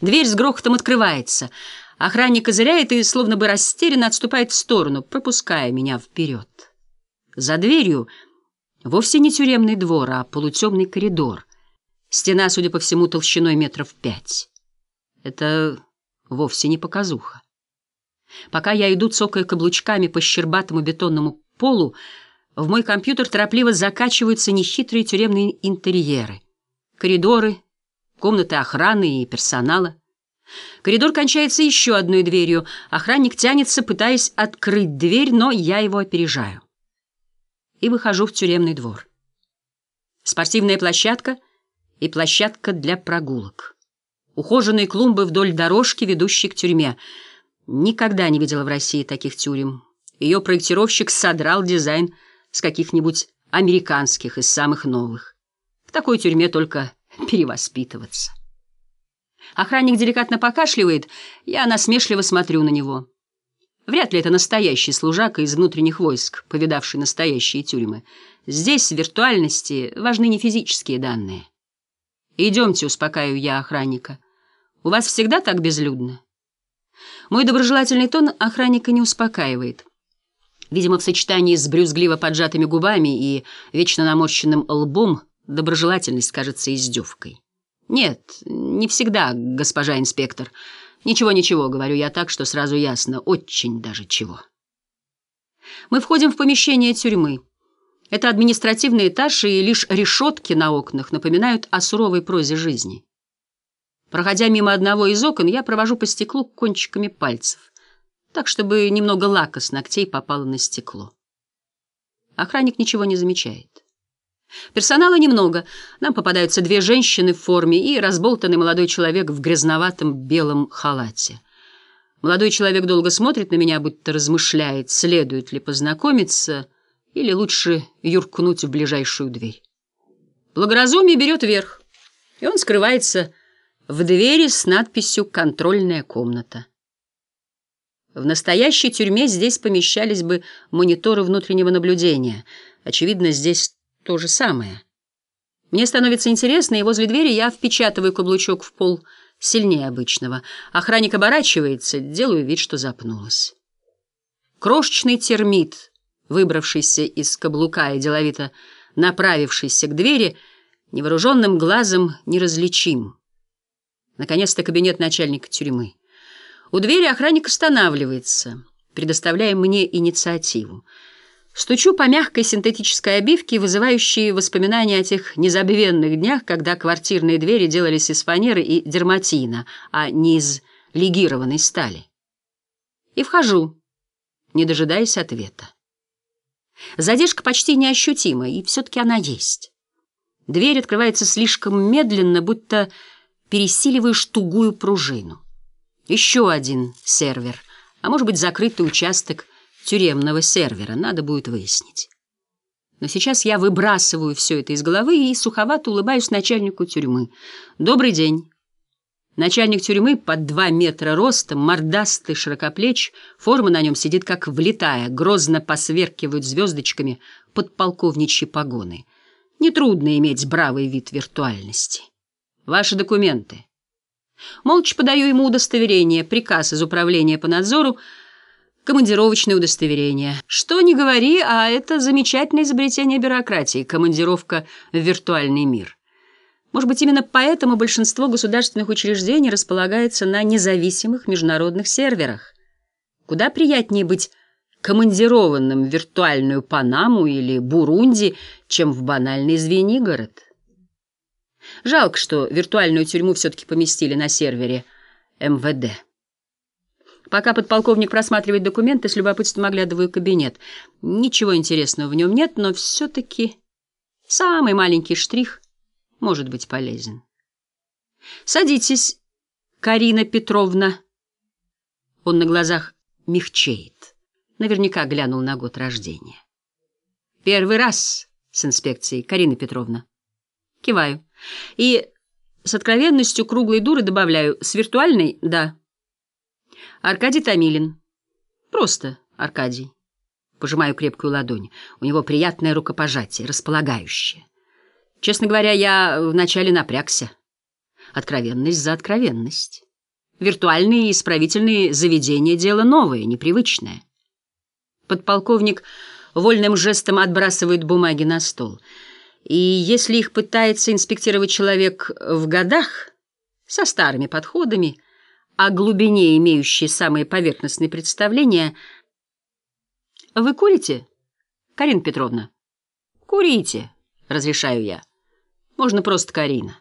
Дверь с грохотом открывается. Охранник козыряет и словно бы растерянно отступает в сторону, пропуская меня вперед. За дверью вовсе не тюремный двор, а полутемный коридор. Стена, судя по всему, толщиной метров пять. Это вовсе не показуха. Пока я иду, цокая каблучками по щербатому бетонному полу, в мой компьютер торопливо закачиваются нехитрые тюремные интерьеры. Коридоры, комнаты охраны и персонала. Коридор кончается еще одной дверью. Охранник тянется, пытаясь открыть дверь, но я его опережаю. И выхожу в тюремный двор. Спортивная площадка и площадка для прогулок. Ухоженные клумбы вдоль дорожки, ведущей к тюрьме. Никогда не видела в России таких тюрем. Ее проектировщик содрал дизайн с каких-нибудь американских из самых новых. В такой тюрьме только перевоспитываться. Охранник деликатно покашливает, я насмешливо смотрю на него. Вряд ли это настоящий служака из внутренних войск, повидавший настоящие тюрьмы. Здесь, в виртуальности, важны не физические данные. «Идемте», — успокаиваю я охранника. «У вас всегда так безлюдно?» Мой доброжелательный тон охранника не успокаивает. Видимо, в сочетании с брюзгливо поджатыми губами и вечно наморщенным лбом доброжелательность кажется издевкой. «Нет, не всегда, госпожа инспектор. Ничего-ничего, говорю я так, что сразу ясно, очень даже чего». Мы входим в помещение тюрьмы. Это административный этаж, и лишь решетки на окнах напоминают о суровой прозе жизни. Проходя мимо одного из окон, я провожу по стеклу кончиками пальцев, так, чтобы немного лака с ногтей попало на стекло. Охранник ничего не замечает. Персонала немного. Нам попадаются две женщины в форме и разболтанный молодой человек в грязноватом белом халате. Молодой человек долго смотрит на меня, будто размышляет, следует ли познакомиться или лучше юркнуть в ближайшую дверь. Благоразумие берет верх, и он скрывается в двери с надписью «Контрольная комната». В настоящей тюрьме здесь помещались бы мониторы внутреннего наблюдения. Очевидно, здесь то же самое. Мне становится интересно, и возле двери я впечатываю каблучок в пол сильнее обычного. Охранник оборачивается, делаю вид, что запнулась. Крошечный термит, выбравшийся из каблука и деловито направившийся к двери, невооруженным глазом неразличим. Наконец-то кабинет начальника тюрьмы. У двери охранник останавливается, предоставляя мне инициативу. Стучу по мягкой синтетической обивке, вызывающей воспоминания о тех незабвенных днях, когда квартирные двери делались из фанеры и дерматина, а не из легированной стали. И вхожу, не дожидаясь ответа. Задержка почти неощутима, и все-таки она есть. Дверь открывается слишком медленно, будто пересиливаешь тугую пружину. Еще один сервер, а может быть закрытый участок – тюремного сервера, надо будет выяснить. Но сейчас я выбрасываю все это из головы и суховато улыбаюсь начальнику тюрьмы. «Добрый день». Начальник тюрьмы под два метра ростом, мордастый, широкоплеч, форма на нем сидит как влетая, грозно посверкивают звездочками подполковничьи погоны. Нетрудно иметь бравый вид виртуальности. Ваши документы. Молча подаю ему удостоверение, приказ из управления по надзору, командировочное удостоверение. Что ни говори, а это замечательное изобретение бюрократии – командировка в виртуальный мир. Может быть, именно поэтому большинство государственных учреждений располагается на независимых международных серверах. Куда приятнее быть командированным в виртуальную Панаму или Бурунди, чем в банальный Звенигород. Жалко, что виртуальную тюрьму все-таки поместили на сервере МВД. Пока подполковник просматривает документы, с любопытством оглядываю кабинет. Ничего интересного в нем нет, но все-таки самый маленький штрих может быть полезен. «Садитесь, Карина Петровна». Он на глазах мягчеет. Наверняка глянул на год рождения. «Первый раз с инспекцией, Карина Петровна». Киваю. И с откровенностью круглой дуры добавляю «с виртуальной» — да. Аркадий Томилин. Просто Аркадий. Пожимаю крепкую ладонь. У него приятное рукопожатие, располагающее. Честно говоря, я вначале напрягся. Откровенность за откровенность. Виртуальные исправительные заведения – дело новое, непривычное. Подполковник вольным жестом отбрасывает бумаги на стол. И если их пытается инспектировать человек в годах, со старыми подходами, о глубине имеющей самые поверхностные представления – «Вы курите, Карина Петровна?» «Курите», — разрешаю я. «Можно просто Карина».